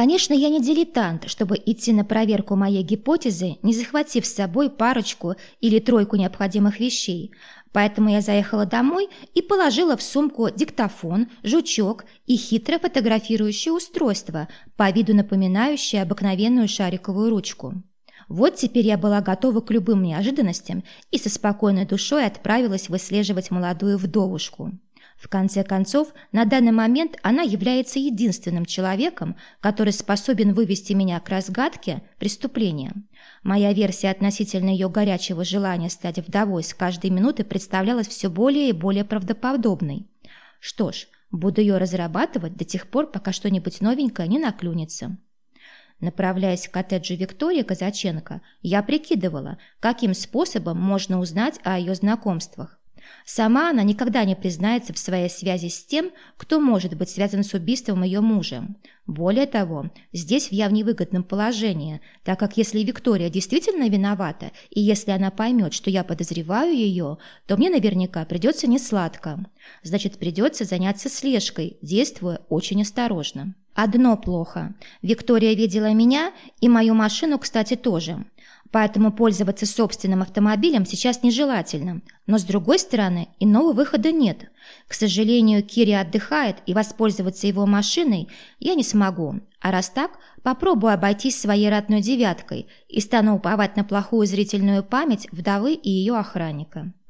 Конечно, я не дилетант, чтобы идти на проверку моей гипотезы, не захватив с собой парочку или тройку необходимых вещей, поэтому я заехала домой и положила в сумку диктофон, жучок и хитро фотографирующее устройство, по виду напоминающее обыкновенную шариковую ручку. Вот теперь я была готова к любым неожиданностям и со спокойной душой отправилась выслеживать молодую вдовушку. В конце концов, на данный момент она является единственным человеком, который способен вывести меня к разгадке преступления. Моя версия относительно ее горячего желания стать вдовой с каждой минуты представлялась все более и более правдоподобной. Что ж, буду ее разрабатывать до тех пор, пока что-нибудь новенькое не наклюнется. Направляясь к коттеджу Виктории Казаченко, я прикидывала, каким способом можно узнать о ее знакомствах. Сама она никогда не признается в своей связи с тем, кто может быть связан с убийством ее мужа. Более того, здесь я в невыгодном положении, так как если Виктория действительно виновата, и если она поймет, что я подозреваю ее, то мне наверняка придется несладко. Значит, придется заняться слежкой, действуя очень осторожно. Одно плохо. Виктория видела меня и мою машину, кстати, тоже. Поэтому пользоваться собственным автомобилем сейчас нежелательно. Но с другой стороны, иного выхода нет. К сожалению, Кири отдыхает, и воспользоваться его машиной я не смогу. А раз так, попробую обойтись своей родной девяткой и стану уповать на плохую зрительную память вдовы и ее охранника.